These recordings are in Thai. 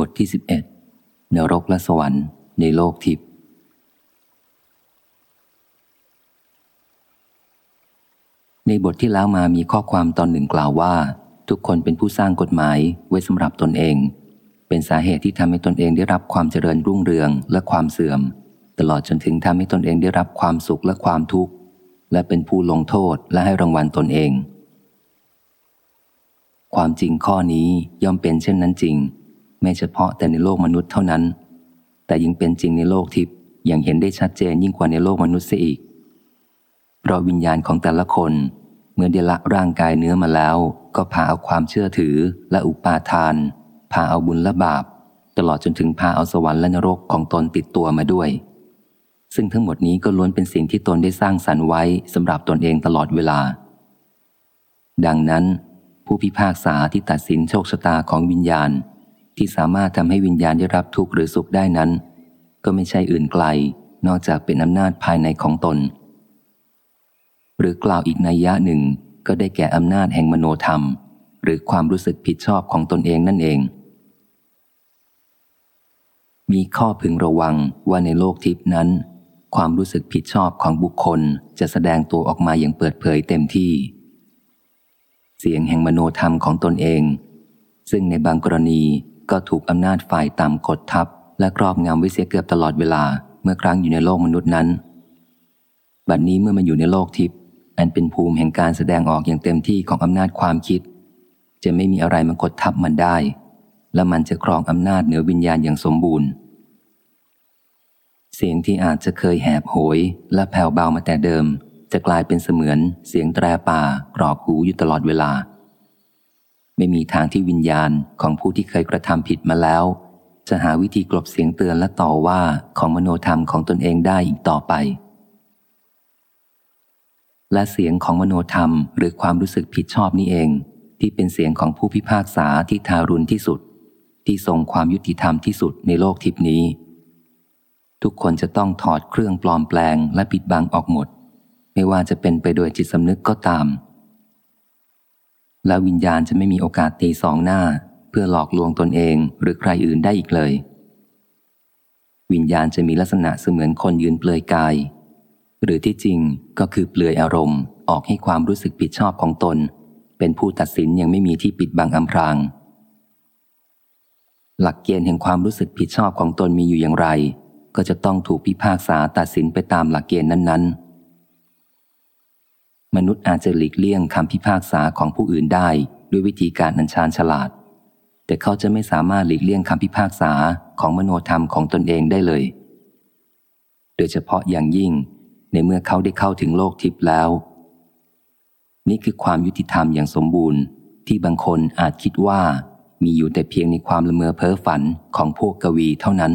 บทที่ 11 นรกและสวรรค์ในโลกทิพย์ในบทที่แล้วมามีข้อความตอนหนึ่งกล่าวว่า ทุกคนเป็นผู้สร้างกฎหมายไว้สำหรับตนเอง เป็นสาเหตุที่ทำให้ตนเองได้รับความเจริญรุ่งเรืองและความเสื่อม ตลอดจนถึงทำให้ตนเองได้รับความสุขและความทุกข์ และเป็นผู้ลงโทษและให้รางวัลตนเอง ความจริงข้อนี้ย่อมเป็นเช่นนั้นจริง ไม่เฉพาะแต่ในโลกมนุษย์เท่านั้น แต่ยิ่งเป็นจริงในโลกทิพย์อย่างเห็นได้ชัดเจนยิ่งกว่าในโลกมนุษย์เสียอีก เพราะวิญญาณของแต่ละคน เมื่อได้ละร่างกายเนื้อมาแล้ว ก็พาเอาความเชื่อถือและอุปาทาน พาเอาบุญและบาป ตลอดจนถึงพาเอาสวรรค์และนรกของตนติดตัวมาด้วย ซึ่งทั้งหมดนี้ก็ล้วนเป็นสิ่งที่ตนได้สร้างสรรค์ไว้สำหรับตนเองตลอดเวลา ดังนั้น ผู้พิพากษาที่ตัดสินโชคชะตาของวิญญาณ ที่สามารถทำให้วิญญาณได้รับทุกข์หรือสุขได้นั้น ก็ไม่ใช่อื่นไกล นอกจากเป็นอำนาจภายในของตน หรือกล่าวอีกนัยยะหนึ่งก็ได้แก่อำนาจแห่งมโนธรรม หรือความรู้สึกผิดชอบของตนเองนั่นเอง มีข้อพึงระวังว่าในโลกทิพนั้น ความรู้สึกผิดชอบของบุคคลจะแสดงตัวออกมาอย่างเปิดเผยเต็มที่ เสียงแห่งมโนธรรมของตนเอง ซึ่งในบางกรณี ก็ถูกอำนาจฝ่ายต่ำกดทับ และครอบงำไว้เสียเกือบตลอดเวลาเมื่อครั้งอยู่ในโลกมนุษย์นั้น บัดนนี้เมื่อมันอยู่ในโลกทิพย์อันเป็นภูมิแห่งการแสดงออกอย่างเต็มที่ของอำนาจความคิด จะไม่มีอะไรมากดทับมันได้ และมันจะครองอำนาจเหนือวิญญาณอย่างสมบูรณ์ เสียงที่อาจจะเคยแหบโหย และแผ่วเบามาแต่เดิม จะกลายเป็นเสมือนเสียงแตรป่ากรอกหูอยู่ตลอดเวลา ไม่มีทางที่วิญญาณของผู้ที่เคยกระทำผิดมาแล้ว จะหาวิธีกลบเสียงเตือนและต่อว่าของมโนธรรมของตนเองได้อีกต่อไป และเสียงของมโนธรรมหรือความรู้สึกผิดชอบนี้เอง ที่เป็นเสียงของผู้พิพากษาที่ทารุณที่สุด ที่ทรงความยุติธรรมที่สุดในโลกทิพนี้ ทุกคนจะต้องถอดเครื่องปลอมแปลงและปิดบังออกหมด ไม่ว่าจะเป็นไปโดยจิตสำนึกก็ตาม และวิญญาณจะไม่มีโอกาสตีสองหน้า เพื่อหลอกลวงตนเองหรือใครอื่นได้อีกเลย วิญญาณจะมีลักษณะเสมือนคนยืนเปลือยกาย หรือที่จริงก็คือเปลือยอารมณ์ ออกให้ความรู้สึกผิดชอบของตน เป็นผู้ตัดสินยังไม่มีที่ปิดบังอำพราง หลักเกณฑ์แห่งความรู้สึกผิดชอบของตนมีอยู่อย่างไร ก็จะต้องถูกพิพากษาตัดสินไปตามหลักเกณฑ์นั้นๆ มนุษย์อาจจะหลีกเลี่ยงคำพิพากษาของผู้อื่นได้ ด้วยวิธีการอัญชานฉลาด แต่เขาจะไม่สามารถหลีกเลี่ยงคำพิพากษาของมโนธรรมของตนเองได้เลย โดยเฉพาะอย่างยิ่งในเมื่อเขาได้เข้าถึงโลกทิพย์แล้ว นี่คือความยุติธรรมอย่างสมบูรณ์ ที่บางคนอาจคิดว่ามีอยู่แต่เพียงในความละเมอเพ้อฝันของพวกกวีเท่านั้น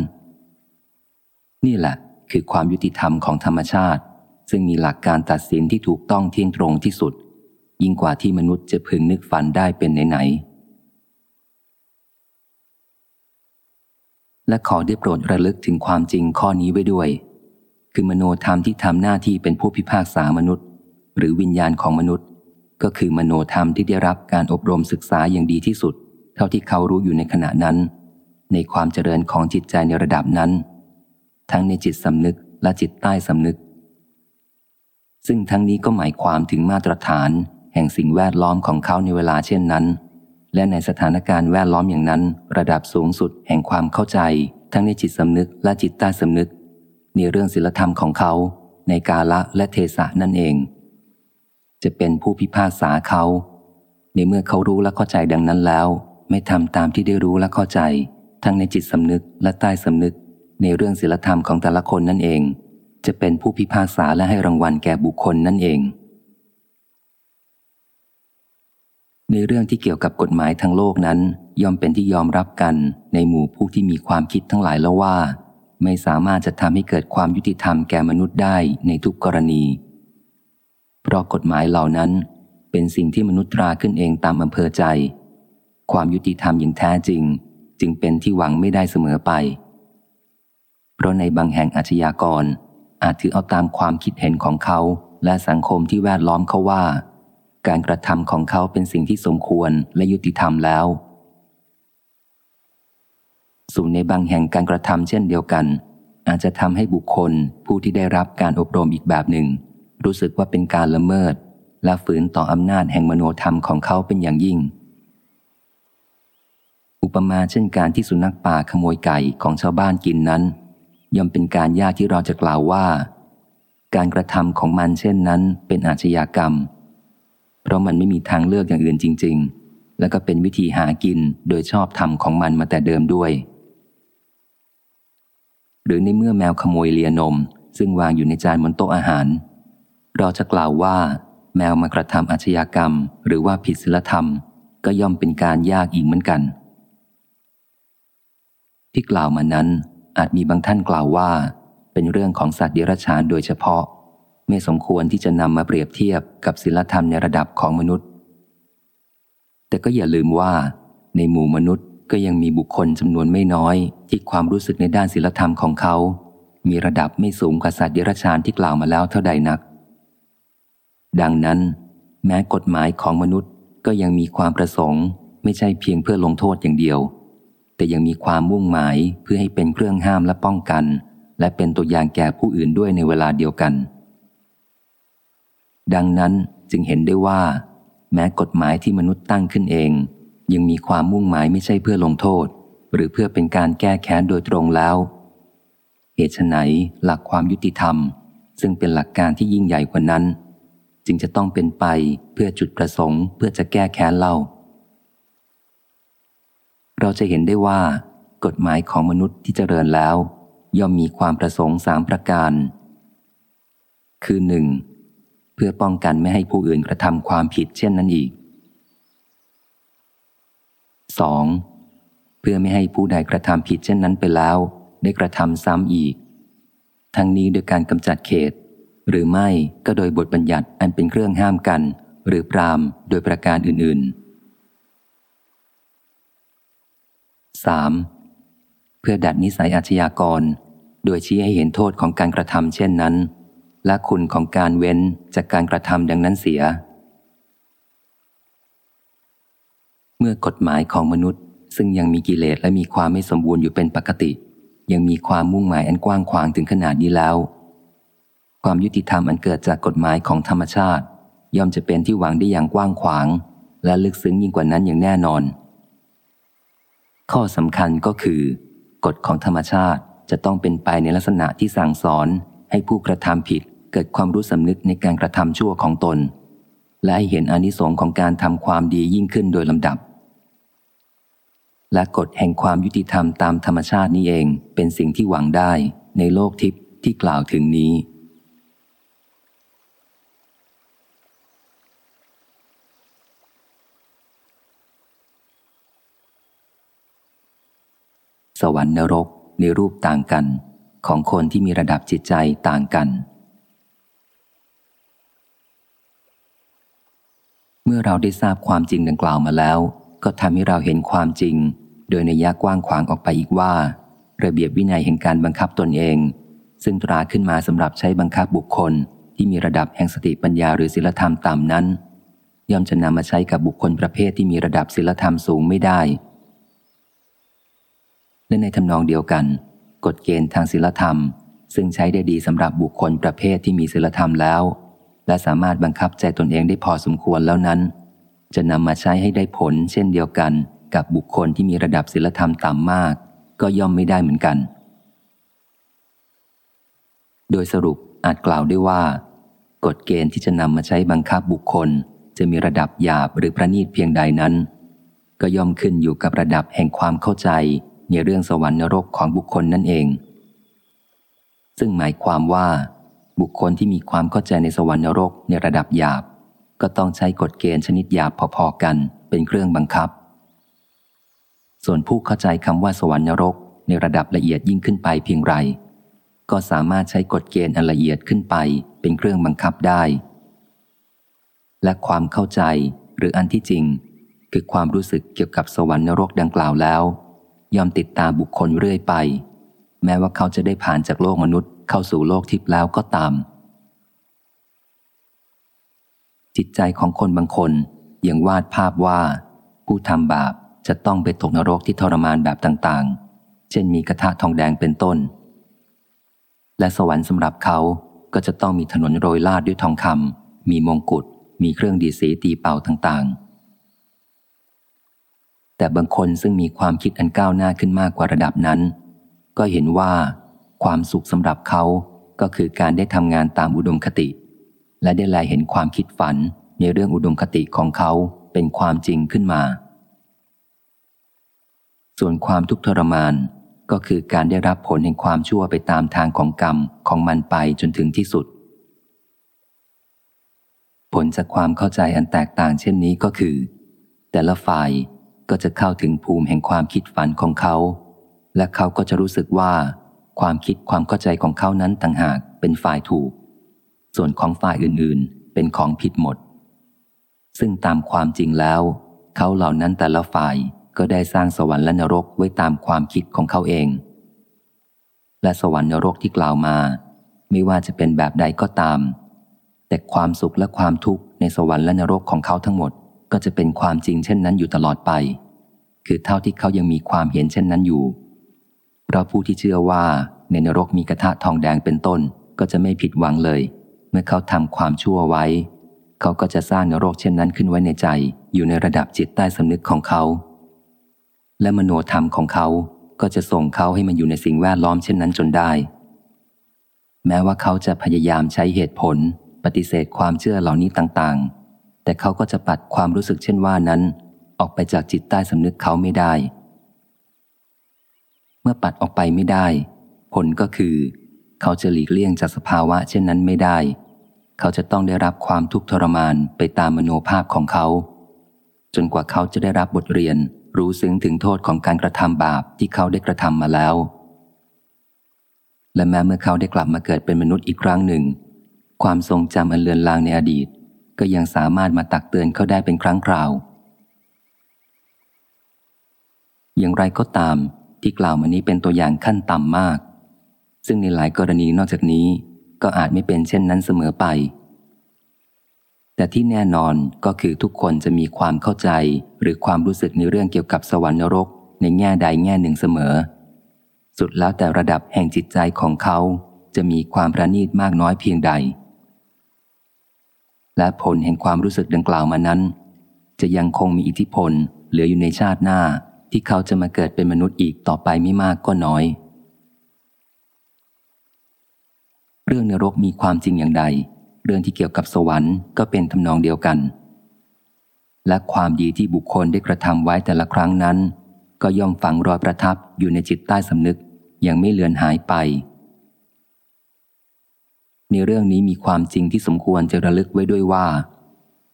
นี่แหละคือความยุติธรรมของธรรมชาติ ซึ่งมีหลักการตัดสินที่ถูกต้องเที่ยงตรงที่สุด ยิ่งกว่าที่มนุษย์จะพึงนึกฝันได้เป็นไหนๆและขอได้โปรดระลึกถึงความจริงข้อนี้ไว้ด้วย คือมโนธรรมที่ทำหน้าที่เป็นผู้พิพากษามนุษย์ หรือวิญญาณของมนุษย์ ก็คือมโนธรรมที่ได้รับการอบรมศึกษาอย่างดีที่สุด เท่าที่เขารู้อยู่ในขณะนั้น ในความเจริญของจิตใจในระดับนั้น ทั้งในจิตสำนึกและจิตใต้สำนึก ซึ่งทั้งนี้ก็หมายความถึงมาตรฐาน แห่งสิ่งแวดล้อมของเขาในเวลาเช่นนั้น และในสถานการณ์แวดล้อมอย่างนั้น ระดับสูงสุดแห่งความเข้าใจ ทั้งในจิตสำนึกและจิตใต้สำนึก ในเรื่องศีลธรรมของเขา ในกาละและเทศะนั่นเอง จะเป็นผู้พิพากษาเขา ในเมื่อเขารู้และเข้าใจดังนั้นแล้ว ไม่ทำตามที่ได้รู้และเข้าใจ ทั้งในจิตสำนึกและใต้สำนึก ในเรื่องศีลธรรมของแต่ละคนนั่นเอง จะเป็นผู้พิพากษาและให้รางวัลแก่บุคคลนั่นเอง ในเรื่องที่เกี่ยวกับกฎหมายทั้งโลกนั้น ย่อมเป็นที่ยอมรับกันในหมู่ผู้ที่มีความคิดทั้งหลายแล้วว่า ไม่สามารถจะทำให้เกิดความยุติธรรมแก่มนุษย์ได้ในทุกกรณี เพราะกฎหมายเหล่านั้นเป็นสิ่งที่มนุษย์ตราขึ้นเองตามอำเภอใจ ความยุติธรรมอย่างแท้จริง จึงเป็นที่หวังไม่ได้เสมอไป เพราะในบางแห่งอาชญากร อาจถือเอาตามความคิดเห็นของเขา และสังคมที่แวดล้อมเขาว่า การกระทำของเขาเป็นสิ่งที่สมควรและยุติธรรมแล้ว ส่วนในบางแห่งการกระทำเช่นเดียวกัน อาจจะทำให้บุคคลผู้ที่ได้รับการอบรมอีกแบบหนึ่ง รู้สึกว่าเป็นการละเมิด และฝืนต่ออำนาจแห่งมโนธรรมของเขาเป็นอย่างยิ่งอุปมาเช่นการที่สุนัขป่าขโมยไก่ของชาวบ้านกินนั้น ย่อมเป็นการยากที่เราจะกล่าวว่า การกระทำของมันเช่นนั้นเป็นอาชญากรรม เพราะมันไม่มีทางเลือกอย่างอื่นจริง ๆ และก็เป็นวิธีหากินโดยชอบธรรมของมันมาแต่เดิมด้วย หรือในเมื่อแมวขโมยเลียนม ซึ่งวางอยู่ในจานบนโต๊ะอาหาร เราจะกล่าวว่า แมวมากระทำอาชญากรรม หรือว่าผิดศีลธรรม ก็ย่อมเป็นการยากอีกเหมือนกันที่กล่าวมานั้น อาจมีบางท่านกล่าวว่า เป็นเรื่องของสัตว์เดรัจฉานโดยเฉพาะ ไม่สมควรที่จะนำมาเปรียบเทียบกับศีลธรรมในระดับของมนุษย์ แต่ก็อย่าลืมว่า ในหมู่มนุษย์ก็ยังมีบุคคลจำนวนไม่น้อย ที่ความรู้สึกในด้านศีลธรรมของเขา มีระดับไม่สูงกว่าสัตว์เดรัจฉานที่กล่าวมาแล้วเท่าใดนัก ดังนั้น แม้กฎหมายของมนุษย์ก็ยังมีความประสงค์ ไม่ใช่เพียงเพื่อลงโทษอย่างเดียว แต่ยังมีความมุ่งหมายเพื่อให้เป็นเครื่องห้ามและป้องกัน และเป็นตัวอย่างแก่ผู้อื่นด้วยในเวลาเดียวกัน ดังนั้นจึงเห็นได้ว่า แม้กฎหมายที่มนุษย์ตั้งขึ้นเอง ยังมีความมุ่งหมายไม่ใช่เพื่อลงโทษ หรือเพื่อเป็นการแก้แค้นโดยตรงแล้วเหตุไนหลักความยุติธรรม ซึ่งเป็นหลักการที่ยิ่งใหญ่กว่านั้น จึงจะต้องเป็นไปเพื่อจุดประสงค์เพื่อจะแก้แค้นเล่า เราจะเห็นได้ว่า กฎหมายของมนุษย์ที่เจริญแล้ว ย่อมมีความประสงค์สามประการ คือหนึ่งเพื่อป้องกันไม่ให้ผู้อื่นกระทำความผิดเช่นนั้นอีก 2. เพื่อไม่ให้ผู้ใดกระทำผิดเช่นนั้นไปแล้ว ได้กระทำซ้ำอีก ทั้งนี้โดยการกำจัดเขต หรือไม่ก็โดยบทบัญญัติอันเป็นเครื่องห้ามกัน หรือปรามโดยประการอื่นๆ 3. เพื่อดัดนิสัยอาชญากร โดยชี้ให้เห็นโทษของการกระทำเช่นนั้น และคุณของการเว้นจากการกระทำดังนั้นเสีย เมื่อกฎหมายของมนุษย์ ซึ่งยังมีกิเลสและมีความไม่สมบูรณ์อยู่เป็นปกติ ยังมีความมุ่งหมายอันกว้างขวางถึงขนาดนี้แล้ว ความยุติธรรมอันเกิดจากกฎหมายของธรรมชาติ ย่อมจะเป็นที่หวังได้อย่างกว้างขวาง และลึกซึ้งยิ่งกว่านั้นอย่างแน่นอน ข้อสำคัญก็คือ กฎของธรรมชาติจะต้องเป็นไปในลักษณะที่สั่งสอน ให้ผู้กระทำผิดเกิดความรู้สำนึกในการกระทำชั่วของตน และให้เห็นอนิสงค์ของการทำความดียิ่งขึ้นโดยลำดับ และกฎแห่งความยุติธรรมตามธรรมชาตินี้เองเป็นสิ่งที่หวังได้ในโลกทิพย์ที่กล่าวถึงนี้ สวรรค์นรกในรูปต่างกัน ของคนที่มีระดับจิตใจต่างกัน เมื่อเราได้ทราบความจริงดังกล่าวมาแล้ว ก็ทำให้เราเห็นความจริง โดยในยะกว้างขวางออกไปอีกว่า ระเบียบวินัยแห่งการบังคับตนเอง ซึ่งตราขึ้นมาสำหรับใช้บังคับบุคคลที่มีระดับแห่งสติปัญญาหรือศีลธรรมต่ำนั้นย่อมจะนำมาใช้กับบุคคลประเภทที่มีระดับศีลธรรมสูงไม่ได้ และในทำนองเดียวกัน กฎเกณฑ์ทางศีลธรรม ซึ่งใช้ได้ดีสำหรับบุคคลประเภทที่มีศีลธรรมแล้ว และสามารถบังคับใจตนเองได้พอสมควรแล้วนั้น จะนำมาใช้ให้ได้ผล เช่นเดียวกันกับบุคคลที่มีระดับศีลธรรมต่ำมาก ก็ย่อมไม่ได้เหมือนกัน โดยสรุปอาจกล่าวได้ว่า กฎเกณฑ์ที่จะนำมาใช้บังคับบุคคล จะมีระดับหยาบหรือประณีตเพียงใดนั้น ก็ย่อมขึ้นอยู่กับระดับแห่งความเข้าใจ ในเรื่องสวรรค์นรกของบุคคลนั่นเอง ซึ่งหมายความว่า บุคคลที่มีความเข้าใจในสวรรค์นรกในระดับหยาบ ก็ต้องใช้กฎเกณฑ์ชนิดหยาบพอๆกัน เป็นเครื่องบังคับ ส่วนผู้เข้าใจคำว่าสวรรค์นรกในระดับละเอียดยิ่งขึ้นไปเพียงไร ก็สามารถใช้กฎเกณฑ์อันละเอียดขึ้นไปเป็นเครื่องบังคับได้ และความเข้าใจหรืออันที่จริง คือความรู้สึกเกี่ยวกับสวรรค์นรกดังกล่าวแล้ว ย่อมติดตามบุคคลเรื่อยไป แม้ว่าเขาจะได้ผ่านจากโลกมนุษย์เข้าสู่โลกทิพย์แล้วก็ตาม จิตใจของคนบางคนยังวาดภาพว่า ผู้ทำบาปจะต้องไปตกนรกที่ทรมานแบบต่างๆ เช่นมีกระทะทองแดงเป็นต้น และสวรรค์สำหรับเขาก็จะต้องมีถนนโรยลาดด้วยทองคำมีมงกุฎมีเครื่องดีสีตีเป่าต่างๆ แต่บางคนซึ่งมีความคิดอันก้าวหน้าขึ้นมากกว่าระดับนั้น ก็เห็นว่าความสุขสำหรับเขาก็คือการได้ทำงานตามอุดมคติ และได้แลเห็นความคิดฝันในเรื่องอุดมคติของเขาเป็นความจริงขึ้นมา ส่วนความทุกข์ทรมานก็คือการได้รับผลแห่งความชั่วไปตามทางของกรรมของมันไปจนถึงที่สุด ผลจากความเข้าใจอันแตกต่างเช่นนี้ก็คือ แต่ละฝ่าย ก็จะเข้าถึงภูมิแห่งความคิดฝันของเขา และเขาก็จะรู้สึกว่า ความคิดความเข้าใจของเขานั้นต่างหากเป็นฝ่ายถูก ส่วนของฝ่ายอื่นๆ เป็นของผิดหมด ซึ่งตามความจริงแล้ว เขาเหล่านั้นแต่ละฝ่ายก็ได้สร้างสวรรค์และนรกไว้ตามความคิดของเขาเอง และสวรรค์นรกที่กล่าวมา ไม่ว่าจะเป็นแบบใดก็ตาม แต่ความสุขและความทุกข์ในสวรรค์และนรกของเขาทั้งหมด ก็จะเป็นความจริงเช่นนั้นอยู่ตลอดไป คือเท่าที่เขายังมีความเห็นเช่นนั้นอยู่ เพราะผู้ที่เชื่อว่าในนรกมีกระทะทองแดงเป็นต้นก็จะไม่ผิดหวังเลย เมื่อเขาทำความชั่วไว้ เขาก็จะสร้างนรกเช่นนั้นขึ้นไว้ในใจ อยู่ในระดับจิตใต้สำนึกของเขา และมโนธรรมของเขาก็จะส่งเขาให้มันอยู่ในสิ่งแวดล้อมเช่นนั้นจนได้ แม้ว่าเขาจะพยายามใช้เหตุผล ปฏิเสธความเชื่อเหล่านี้ต่างๆ แต่เขาก็จะปัดความรู้สึกเช่นว่านั้น ออกไปจากจิตใต้สำนึกเขาไม่ได้ เมื่อปัดออกไปไม่ได้ ผลก็คือ เขาจะหลีกเลี่ยงจากสภาวะเช่นนั้นไม่ได้ เขาจะต้องได้รับความทุกข์ทรมานไปตามมโนภาพของเขา จนกว่าเขาจะได้รับบทเรียนรู้ซึ้งถึงโทษของการกระทำบาปที่เขาได้กระทำมาแล้ว และแม้เมื่อเขาได้กลับมาเกิดเป็นมนุษย์อีกครั้งหนึ่ง ความทรงจำอันเลือนลางในอดีต ก็ยังสามารถมาตักเตือนเขาได้เป็นครั้งคราว อย่างไรก็ตามที่กล่าวมานี้เป็นตัวอย่างขั้นต่ำมาก ซึ่งในหลายกรณีนอกจากนี้ก็อาจไม่เป็นเช่นนั้นเสมอไป แต่ที่แน่นอนก็คือทุกคนจะมีความเข้าใจหรือความรู้สึกในเรื่องเกี่ยวกับสวรรค์นรกในแง่ใดแง่หนึ่งเสมอ สุดแล้วแต่ระดับแห่งจิตใจของเขาจะมีความประณีตมากน้อยเพียงใด และผลแห่งความรู้สึกดังกล่าวมานั้น จะยังคงมีอิทธิพลเหลืออยู่ในชาติหน้าที่เขาจะมาเกิดเป็นมนุษย์อีกต่อไปไม่มากก็น้อย เรื่องนรกมีความจริงอย่างใด เรื่องที่เกี่ยวกับสวรรค์ก็เป็นทำนองเดียวกัน และความดีที่บุคคลได้กระทำไว้แต่ละครั้งนั้น ก็ย่อมฝังรอยประทับอยู่ในจิตใต้สำนึกอย่างไม่เลือนหายไป ในเรื่องนี้มีความจริงที่สมควรจะระลึกไว้ด้วยว่า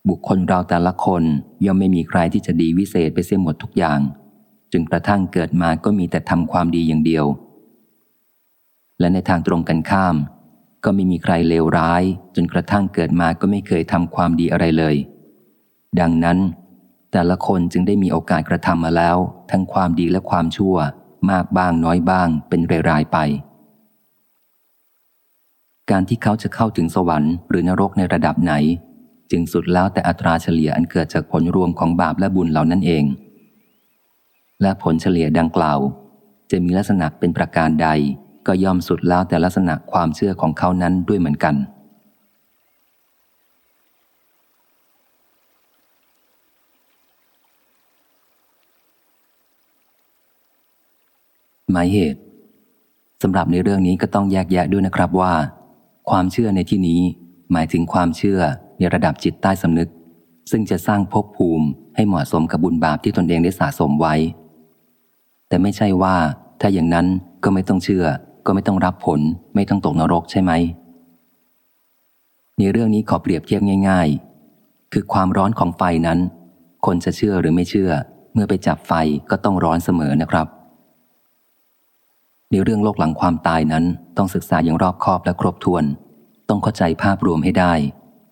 บุคคลเราแต่ละคนย่อมไม่มีใครที่จะดีวิเศษไปเสียหมดทุกอย่างจนกระทั่งเกิดมาก็มีแต่ทำความดีอย่างเดียว และในทางตรงกันข้าม ก็ไม่มีใครเลวร้าย จนกระทั่งเกิดมาก็ไม่เคยทำความดีอะไรเลย ดังนั้น แต่ละคนจึงได้มีโอกาสกระทำมาแล้ว ทั้งความดีและความชั่ว มากบ้างน้อยบ้างเป็นรายๆไป การที่เขาจะเข้าถึงสวรรค์หรือนรกในระดับไหน จึงสุดแล้วแต่อัตราเฉลี่ยอันเกิดจากผลรวมของบาปและบุญเหล่านั้นเอง และผลเฉลี่ยดังกล่าว จะมีลักษณะเป็นประการใด ก็ย่อมสุดแล้วแต่ลักษณะความเชื่อของเขานั้นด้วยเหมือนกันหมายเหตุสำหรับในเรื่องนี้ก็ต้องแยกแยะด้วยนะครับว่า ความเชื่อในที่นี้หมายถึงความเชื่อในระดับจิตใต้สำนึก ซึ่งจะสร้างภพภูมิให้เหมาะสมกับบุญบาปที่ตนเองได้สะสมไว้ แต่ไม่ใช่ว่า ถ้าอย่างนั้นก็ไม่ต้องเชื่อ ก็ไม่ต้องรับผล ไม่ต้องตกนรกใช่ไหมในเรื่องนี้ขอเปรียบเทียบง่าย ๆ คือความร้อนของไฟนั้น คนจะเชื่อหรือไม่เชื่อ เมื่อไปจับไฟก็ต้องร้อนเสมอนะครับ ในเรื่องโลกหลังความตายนั้นต้องศึกษาอย่างรอบคอบและครบถ้วน ต้องเข้าใจภาพรวมให้ได้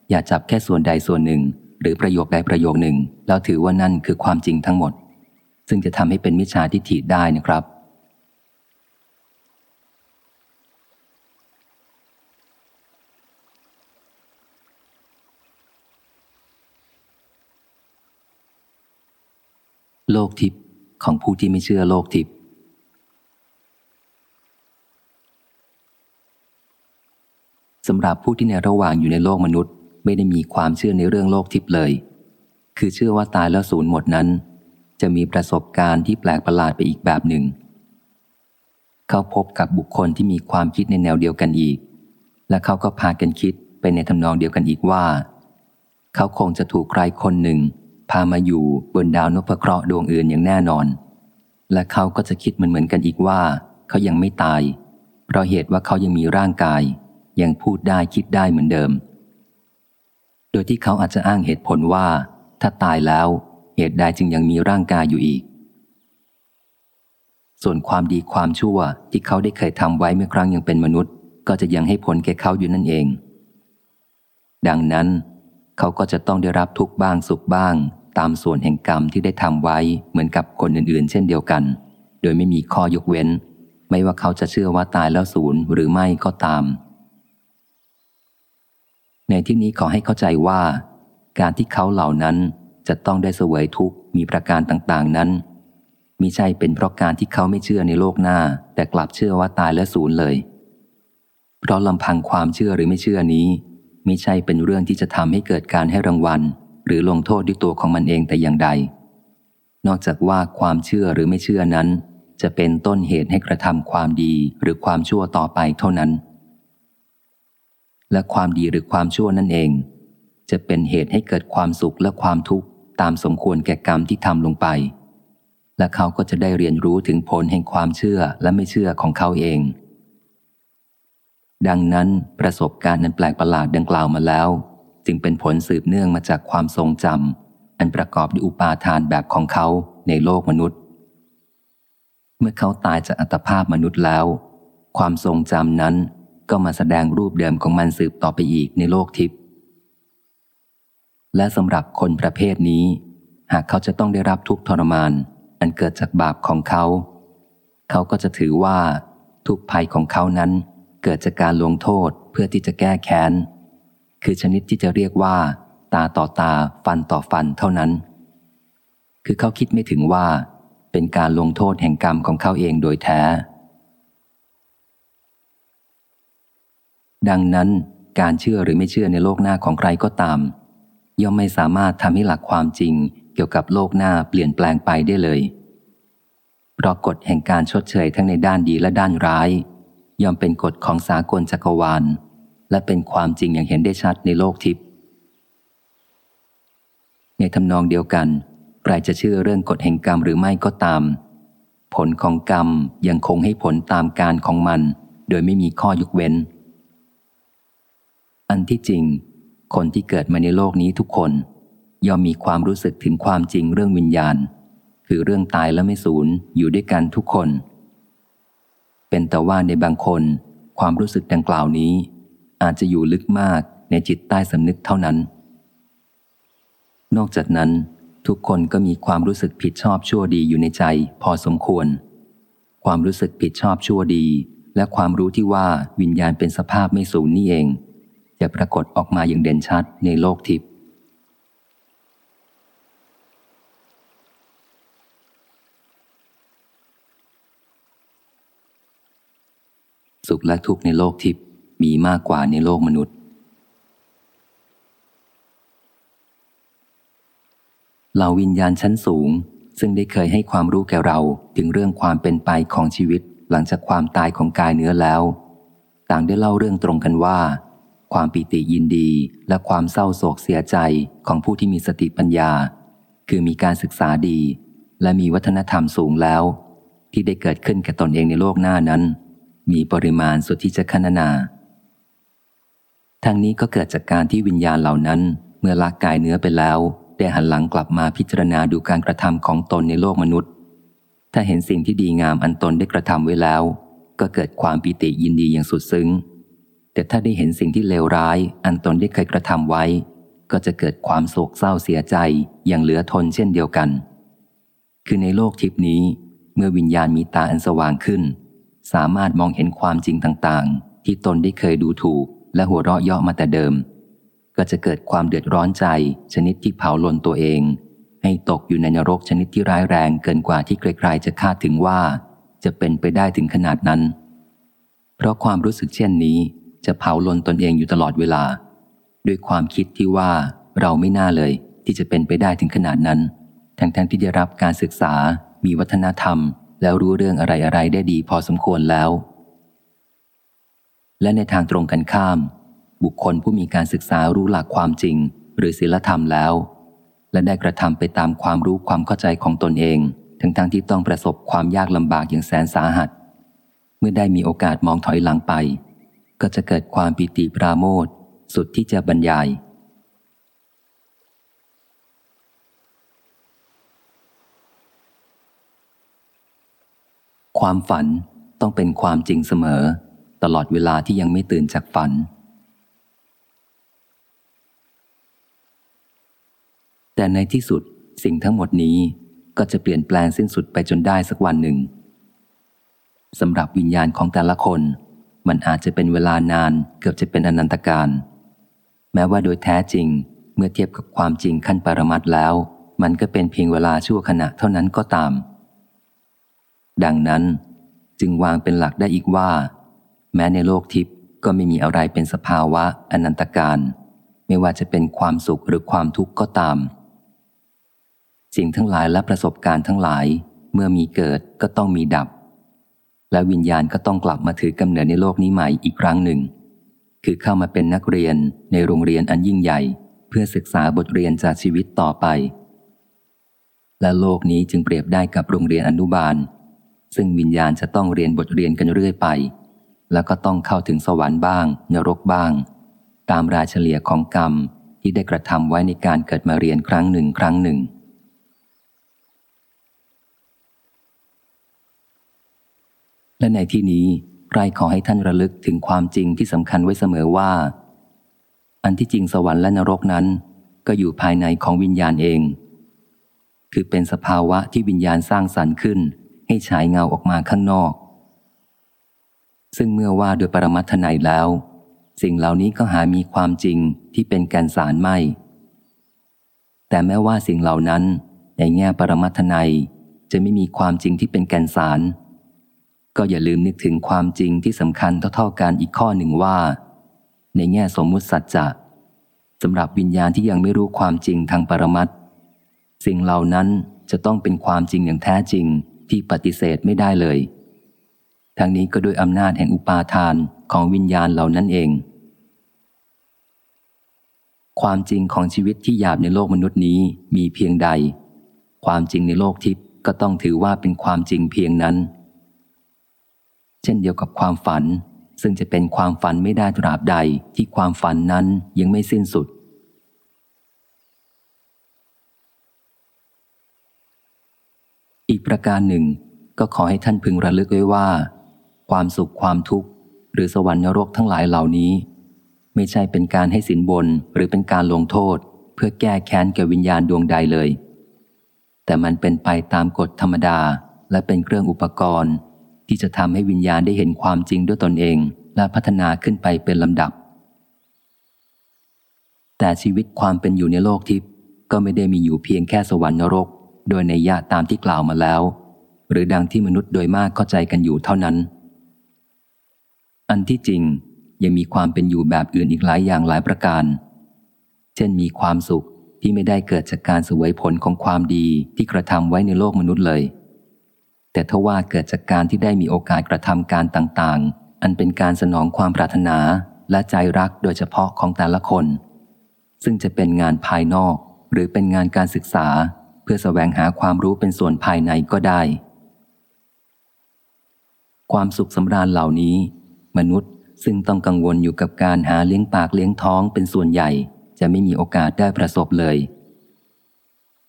อย่าจับแค่ส่วนใดส่วนหนึ่ง หรือประโยคใดประโยคหนึ่ง แล้วถือว่านั่นคือความจริงทั้งหมด ซึ่งจะทำให้เป็นมิจฉาทิฏฐิได้นะครับ โลกทิพย์ของผู้ที่ไม่เชื่อโลกทิพย์ สำ หรับผู้ที่ในระหว่างอยู่ในโลกมนุษย์ ไม่ได้มีความเชื่อในเรื่องโลกทิพย์เลย คือเชื่อว่าตายแล้วศูนย์หมดนั้น จะมีประสบการณ์ที่แปลกประหลาดไปอีกแบบหนึ่ง เขาพบกับบุคคลที่มีความคิดในแนวเดียวกันอีก และเขาก็พากันคิดไปในทำนองเดียวกันอีกว่า เขาคงจะถูกใครคนหนึ่ง พามาอยู่บนดาวนพเคราะห์ดวงอื่นอย่างแน่นอน และเขาก็จะคิดเหมือนเหมือนกันอีกว่า เขายังไม่ตาย เพราะเหตุว่าเขายังมีร่างกาย ยังพูดได้คิดได้เหมือนเดิม โดยที่เขาอาจจะอ้างเหตุผลว่า ถ้าตายแล้ว เหตุใดจึงยังมีร่างกายอยู่อีก ส่วนความดีความชั่วที่เขาได้เคยทำไว้เมื่อครั้งยังเป็นมนุษย์ ก็จะยังให้ผลแก่เขาอยู่นั่นเอง ดังนั้น เขาก็จะต้องได้รับทุกบ้างสุขบ้าง ตามส่วนแห่งกรรมที่ได้ทำไว้เหมือนกับคนอื่นๆ เช่นเดียวกัน โดยไม่มีข้อยกเว้น ไม่ว่าเขาจะเชื่อว่าตายแล้วศูนย์หรือไม่ก็ตาม ในที่นี้ขอให้เข้าใจว่า การที่เขาเหล่านั้นจะต้องได้เสวยทุกข์มีประการต่างๆนั้นมิใช่เป็นเพราะการที่เขาไม่เชื่อในโลกหน้า แต่กลับเชื่อว่าตายและศูนย์เลย เพราะลำพังความเชื่อหรือไม่เชื่อนี้มิใช่เป็นเรื่องที่จะทำให้เกิดการให้รางวัล หรือลงโทษด้วยตัวของมันเองแต่อย่างใด นอกจากว่าความเชื่อหรือไม่เชื่อนั้น จะเป็นต้นเหตุให้กระทำความดีหรือความชั่วต่อไปเท่านั้น และความดีหรือความชั่วนั่นเอง จะเป็นเหตุให้เกิดความสุขและความทุกข์ตามสมควรแก่กรรมที่ทำลงไป และเขาก็จะได้เรียนรู้ถึงผลแห่งความเชื่อและไม่เชื่อของเขาเอง ดังนั้นประสบการณ์นั้นแปลกประหลาดดังกล่าวมาแล้ว จึงเป็นผลสืบเนื่องมาจากความทรงจำอันประกอบด้วยอุปาทานแบบของเขาในโลกมนุษย์ เมื่อเขาตายจากอัตภาพมนุษย์แล้ว ความทรงจำนั้น ก็มาแสดงรูปเดิมของมันสืบต่อไปอีกในโลกทิพย์และสำหรับคนประเภทนี้ หากเขาจะต้องได้รับทุกทรมาน อันเกิดจากบาปของเขา เขาก็จะถือว่า ทุกภัยของเขานั้น เกิดจากการลงโทษเพื่อที่จะแก้แค้น คือชนิดที่จะเรียกว่า ตาต่อตาฟันต่อฟันเท่านั้น คือเขาคิดไม่ถึงว่า เป็นการลงโทษแห่งกรรมของเขาเองโดยแท้ ดังนั้นการเชื่อหรือไม่เชื่อในโลกหน้าของใครก็ตาม ย่อมไม่สามารถทำให้หลักความจริง เกี่ยวกับโลกหน้าเปลี่ยนแปลงไปได้เลย เพราะกฎแห่งการชดเชยทั้งในด้านดีและด้านร้าย ย่อมเป็นกฎของสากลจักรวาล และเป็นความจริงอย่างเห็นได้ชัดในโลกทิพย์ในทำนองเดียวกันใครจะเชื่อเรื่องกฎแห่งกรรมหรือไม่ก็ตาม ผลของกรรมยังคงให้ผลตามการของมัน โดยไม่มีข้อยกเว้น อันที่จริง คนที่เกิดมาในโลกนี้ทุกคน ย่อมมีความรู้สึกถึงความจริงเรื่องวิญญาณ คือเรื่องตายและไม่สูญอยู่ด้วยกันทุกคน เป็นแต่ว่าในบางคน ความรู้สึกดังกล่าวนี้ อาจจะอยู่ลึกมากในจิตใต้สำนึกเท่านั้น นอกจากนั้น ทุกคนก็มีความรู้สึกผิดชอบชั่วดีอยู่ในใจ พอสมควร ความรู้สึกผิดชอบชั่วดี และความรู้ที่ว่าวิญญาณเป็นสภาพไม่สูญนี่เอง จะปรากฏออกมาอย่างเด่นชัดในโลกทิพย์สุขและทุกข์ในโลกทิพย์มีมากกว่าในโลกมนุษย์ เหล่าวิญญาณชั้นสูง ซึ่งได้เคยให้ความรู้แก่เราถึงเรื่องความเป็นไปของชีวิตหลังจากความตายของกายเนื้อแล้ว ต่างได้เล่าเรื่องตรงกันว่า ความปิติยินดีและความเศร้าโศกเสียใจของผู้ที่มีสติปัญญา คือมีการศึกษาดี และมีวัฒนธรรมสูงแล้ว ที่ได้เกิดขึ้นกับตนเองในโลกหน้านั้น มีปริมาณสุดที่จะคณนา ทั้งนี้ก็เกิดจากการที่วิญญาณเหล่านั้น เมื่อละกายเนื้อไปแล้ว ได้หันหลังกลับมาพิจารณาดูการกระทำของตนในโลกมนุษย์ ถ้าเห็นสิ่งที่ดีงามอันตนได้กระทำไว้แล้ว ก็เกิดความปิติยินดีอย่างสุดซึ้ง แต่ถ้าได้เห็นสิ่งที่เลวร้าย อันตนได้เคยกระทำไว้ ก็จะเกิดความโศกเศร้าเสียใจอย่างเหลือทนเช่นเดียวกัน คือในโลกทิพนี้ เมื่อวิญญาณมีตาอันสว่างขึ้น สามารถมองเห็นความจริงต่างๆ ที่ตนได้เคยดูถูก และหัวเราะเยาะมาแต่เดิม ก็จะเกิดความเดือดร้อนใจ ชนิดที่เผาลนตัวเอง ให้ตกอยู่ในนรกชนิดที่ร้ายแรงเกินกว่าที่ใครๆจะคาดถึงว่า จะเป็นไปได้ถึงขนาดนั้น เพราะความรู้สึกเช่นนี้ จะเผาลนตนเองอยู่ตลอดเวลา ด้วยความคิดที่ว่าเราไม่น่าเลยที่จะเป็นไปได้ถึงขนาดนั้น ทั้งๆทที่ได้รับการศึกษา มีวัฒนธรรม แล้วรู้เรื่องอะไรๆได้ดีพอสมควรแล้ว และในทางตรงกันข้าม บุคคลผู้มีการศึกษารู้หลักความจริง หรือศีลธรรมแล้ว และได้กระทำไปตามความรู้ความเข้าใจของตนเอง ทั้งๆทที่ต้องประสบความยากลำบากอย่างแสนสาหัส เมื่อได้มีโอกาสมองถอยหลังไป ก็จะเกิดความปิติปราโมทสุดที่จะบรรยาย ความฝันต้องเป็นความจริงเสมอ ตลอดเวลาที่ยังไม่ตื่นจากฝัน แต่ในที่สุดสิ่งทั้งหมดนี้ก็จะเปลี่ยนแปลงสิ้นสุดไปจนได้สักวันหนึ่งสำหรับวิญญาณของแต่ละคน มันอาจจะเป็นเวลานานเกือบจะเป็นอนันตการ แม้ว่าโดยแท้จริง เมื่อเทียบกับความจริงขั้นปรมัตแล้ว มันก็เป็นเพียงเวลาชั่วขณะเท่านั้นก็ตาม ดังนั้นจึงวางเป็นหลักได้อีกว่า แม้ในโลกทิพย์ก็ไม่มีอะไรเป็นสภาวะอนันตการ ไม่ว่าจะเป็นความสุขหรือความทุกข์ก็ตาม สิ่งทั้งหลายและประสบการณ์ทั้งหลาย เมื่อมีเกิดก็ต้องมีดับ และวิญญาณก็ต้องกลับมาถือกำเนิดในโลกนี้ใหม่อีกครั้งหนึ่ง คือเข้ามาเป็นนักเรียนในโรงเรียนอันยิ่งใหญ่ เพื่อศึกษาบทเรียนจากชีวิตต่อไป และโลกนี้จึงเปรียบได้กับโรงเรียนอนุบาล ซึ่งวิญญาณจะต้องเรียนบทเรียนกันเรื่อยไป แล้วก็ต้องเข้าถึงสวรรค์บ้าง นรกบ้าง ตามราเฉลี่ยของกรรมที่ได้กระทำไว้ในการเกิดมาเรียนครั้งหนึ่งครั้งหนึ่ง และในที่นี้ไรขอให้ท่านระลึกถึงความจริงที่สำคัญไว้เสมอว่า อันที่จริงสวรรค์และนรกนั้น ก็อยู่ภายในของวิญญาณเอง คือเป็นสภาวะที่วิญญาณสร้างสรรค์ขึ้น ให้ฉายเงาออกมาข้างนอก ซึ่งเมื่อว่าโดยปรมัตถนัยแล้ว สิ่งเหล่านี้ก็หามีความจริงที่เป็นแกนสารไม่ แต่แม้ว่าสิ่งเหล่านั้นในแง่ปรมัตถนัยจะไม่มีความจริงที่เป็นแกนสาร ก็อย่าลืมนึกถึงความจริงที่สำคัญเท่าๆกันอีกข้อหนึ่งว่า ในแง่สมมุติสัจจะสำหรับวิญญาณที่ยังไม่รู้ความจริงทางปรมัตสิ่งเหล่านั้นจะต้องเป็นความจริงอย่างแท้จริงที่ปฏิเสธไม่ได้เลย ทั้งนี้ก็ด้วยอำนาจแห่งอุปาทานของวิญญาณเหล่านั้นเอง ความจริงของชีวิตที่หยาบในโลกมนุษย์นี้มีเพียงใด ความจริงในโลกทิพย์ก็ต้องถือว่าเป็นความจริงเพียงนั้น เช่นเดียวกับความฝัน ซึ่งจะเป็นความฝันไม่ได้ตราบใดที่ความฝันนั้นยังไม่สิ้นสุด อีกประการหนึ่ง ก็ขอให้ท่านพึงระลึกไว้ว่า ความสุขความทุกข์ หรือสวรรค์นรกทั้งหลายเหล่านี้ ไม่ใช่เป็นการให้สินบนหรือเป็นการลงโทษ เพื่อแก้แค้นแก่วิญญาณดวงใดเลย แต่มันเป็นไปตามกฎธรรมดาและเป็นเครื่องอุปกรณ์ ที่จะทำให้วิญญาณได้เห็นความจริงด้วยตนเอง และพัฒนาขึ้นไปเป็นลำดับ แต่ชีวิตความเป็นอยู่ในโลกทิพย์ก็ไม่ได้มีอยู่เพียงแค่สวรรค์นรก โดยในยะตามที่กล่าวมาแล้ว หรือดังที่มนุษย์โดยมากเข้าใจกันอยู่เท่านั้น อันที่จริงยังมีความเป็นอยู่แบบอื่นอีกหลายอย่างหลายประการ เช่นมีความสุขที่ไม่ได้เกิดจากการสวยผลของความดีที่กระทำไว้ในโลกมนุษย์เลย แต่ทว่าเกิดจากการที่ได้มีโอกาสกระทำการต่างๆ อันเป็นการสนองความปรารถนาและใจรักโดยเฉพาะของแต่ละคน ซึ่งจะเป็นงานภายนอก หรือเป็นงานการศึกษา เพื่อสแสวงหาความรู้เป็นส่วนภายในก็ได้ ความสุขสำราญเหล่านี้ มนุษย์ซึ่งต้องกังวลอยู่กับการหาเลี้ยงปากเลี้ยงท้องเป็นส่วนใหญ่ จะไม่มีโอกาสได้ประสบเลย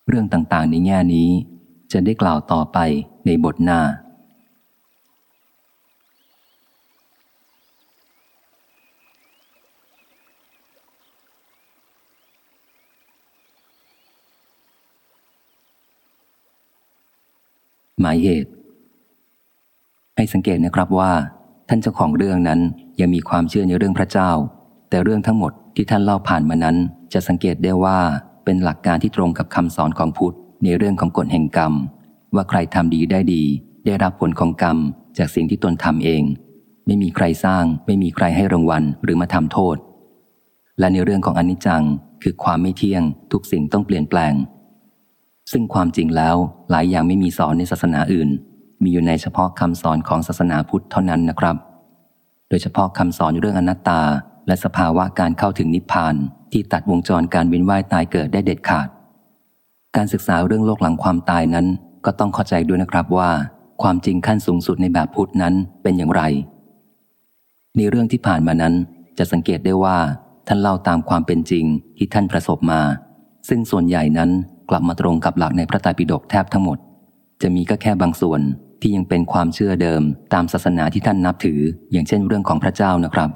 เรื่องต่างๆ ในแง่นี้ จะได้กล่าวต่อไปในบทหน้า หมายเหตุ ให้สังเกตนะครับว่า ท่านเจ้าของเรื่องนั้นยังมีความเชื่อในเรื่องพระเจ้า แต่เรื่องทั้งหมดที่ท่านเล่าผ่านมานั้น จะสังเกตได้ว่าเป็นหลักการที่ตรงกับคำสอนของพุทธ ในเรื่องของกฎแห่งกรรม ว่าใครทำดีได้ดี ได้รับผลของกรรมจากสิ่งที่ตนทำเอง ไม่มีใครสร้าง ไม่มีใครให้รางวัลหรือมาทำโทษ และในเรื่องของอนิจจังคือความไม่เที่ยง ทุกสิ่งต้องเปลี่ยนแปลง ซึ่งความจริงแล้วหลายอย่างไม่มีสอนในศาสนาอื่น มีอยู่ในเฉพาะคำสอนของศาสนาพุทธเท่านั้นนะครับ โดยเฉพาะคำสอนเรื่องอนัตตา และสภาวะการเข้าถึงนิพพานที่ตัดวงจรการเวียนว่ายตายเกิดได้เด็ดขาด การศึกษาเรื่องโลกหลังความตายนั้น ก็ต้องเข้าใจด้วยนะครับว่า ความจริงขั้นสูงสุดในแบบพุทธนั้นเป็นอย่างไร ในเรื่องที่ผ่านมานั้น จะสังเกตได้ว่าท่านเล่าตามความเป็นจริงที่ท่านประสบมา ซึ่งส่วนใหญ่นั้นกลับมาตรงกับหลักในพระไตรปิฎกแทบทั้งหมด จะมีก็แค่บางส่วนที่ยังเป็นความเชื่อเดิมตามศาสนาที่ท่านนับถือ อย่างเช่นเรื่องของพระเจ้านะครับ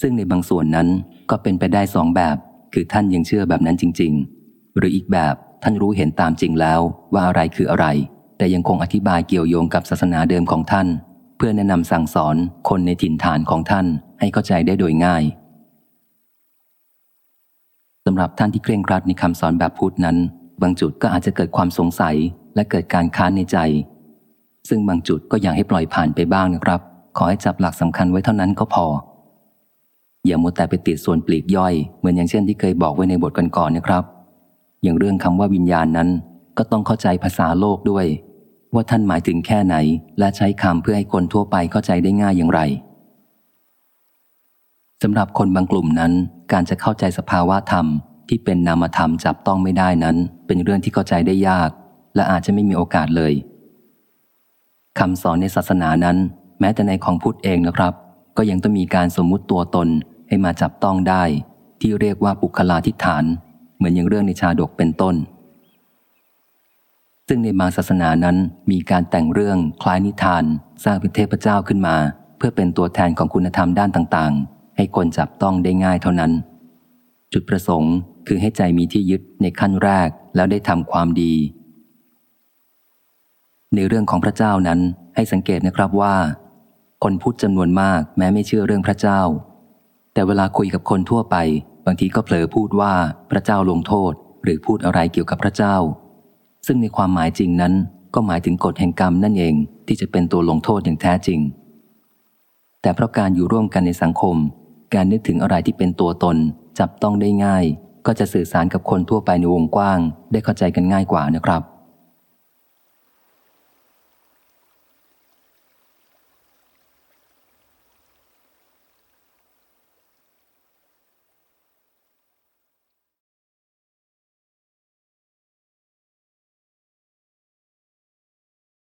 ซึ่งในบางส่วนนั้นก็เป็นไปได้สองแบบ คือท่านยังเชื่อแบบนั้นจริง ๆ หรืออีกแบบท่านรู้เห็นตามจริงแล้วว่าอะไรคืออะไร แต่ยังคงอธิบายเกี่ยวโยงกับศาสนาเดิมของท่าน เพื่อแนะนำสั่งสอนคนในถิ่นฐานของท่านให้เข้าใจได้โดยง่ายสำหรับท่านที่เคร่งครัดในคำสอนแบบพุทธนั้น บางจุดก็อาจจะเกิดความสงสัยและเกิดการค้านในใจ ซึ่งบางจุดก็อยากให้ปล่อยผ่านไปบ้างนะครับ ขอให้จับหลักสำคัญไว้เท่านั้นก็พอ อย่ามัวแต่ไปติดส่วนปลีกย่อย เหมือนอย่างเช่นที่เคยบอกไว้ในบทก่อนๆนะครับ อย่างเรื่องคำว่าวิญญาณนั้น ก็ต้องเข้าใจภาษาโลกด้วย ว่าท่านหมายถึงแค่ไหน และใช้คำเพื่อให้คนทั่วไปเข้าใจได้ง่ายอย่างไรสำหรับคนบางกลุ่มนั้น การจะเข้าใจสภาวะธรรมที่เป็นนามธรรมจับต้องไม่ได้นั้น เป็นเรื่องที่เข้าใจได้ยาก และอาจจะไม่มีโอกาสเลยคำสอนในศาสนานั้น แม้แต่ในของพุทธเองนะครับ ก็ยังต้องมีการสมมุติตัวตนให้มาจับต้องได้ ที่เรียกว่าปุคลาธิฐาน เหมือนอย่างเรื่องในชาดกเป็นต้น ซึ่งในบางศาสนานั้นมีการแต่งเรื่องคล้ายนิทาน สร้างเป็นเทพเจ้าขึ้นมา เพื่อเป็นตัวแทนของคุณธรรมด้านต่างๆ ให้คนจับต้องได้ง่ายเท่านั้น จุดประสงค์คือให้ใจมีที่ยึดในขั้นแรกแล้วได้ทำความดี ในเรื่องของพระเจ้านั้นให้สังเกตนะครับว่า คนพูดจำนวนมากแม้ไม่เชื่อเรื่องพระเจ้า แต่เวลาคุยกับคนทั่วไป บางทีก็เผลอพูดว่าพระเจ้าลงโทษ หรือพูดอะไรเกี่ยวกับพระเจ้า ซึ่งในความหมายจริงนั้น ก็หมายถึงกฎแห่งกรรมนั่นเองที่จะเป็นตัวลงโทษอย่างแท้จริง แต่เพราะการอยู่ร่วมกันในสังคม การนึกถึงอะไรที่เป็นตัวตนจับต้องได้ง่าย ก็จะสื่อสารกับคนทั่วไปในวงกว้าง ได้เข้าใจกันง่ายกว่านะครับ